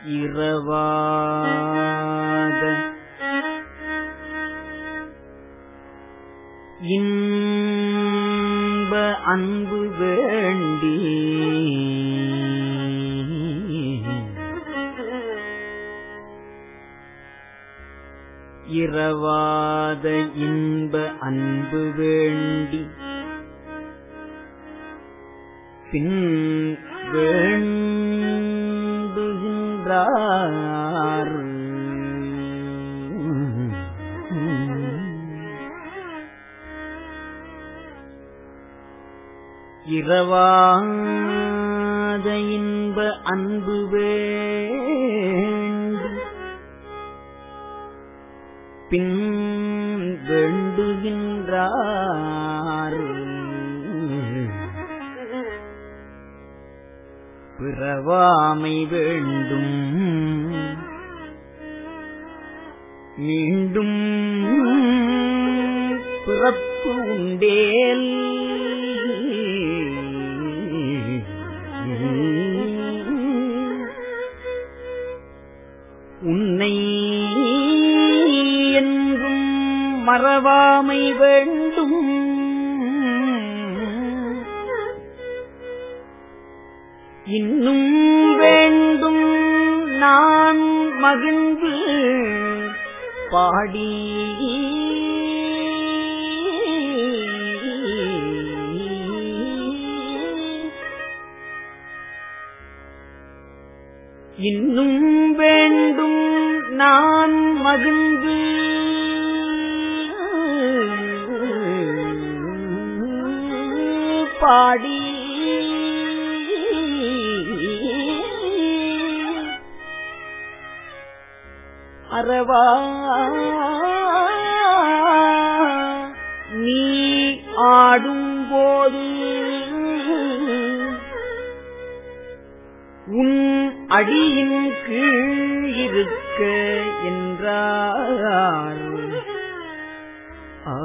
இரவாத இன்ப அன்பு வேண்டி இரவாத இன்ப அன்பு வேண்டி பின் வேண்டி வேண்டுகின்றார் இரவாத இன்ப அன்பு வேண்டு பின் வேண்டுகின்றார். பிறவாமை வேண்டும். மீண்டும் பிறப்பு உண்டேல். உன்னை என்றும் மறவாமை வேண்டும். இன்னும் வேண்டும் நான் மகிழ்ந்து பாடி. இன்னும் வேண்டும் நான் மகிழ்ந்து பாடி. அறவா? நீ ஆடும்போது உன் அடியின் கீழ் இருக்க என்றார். ஆ.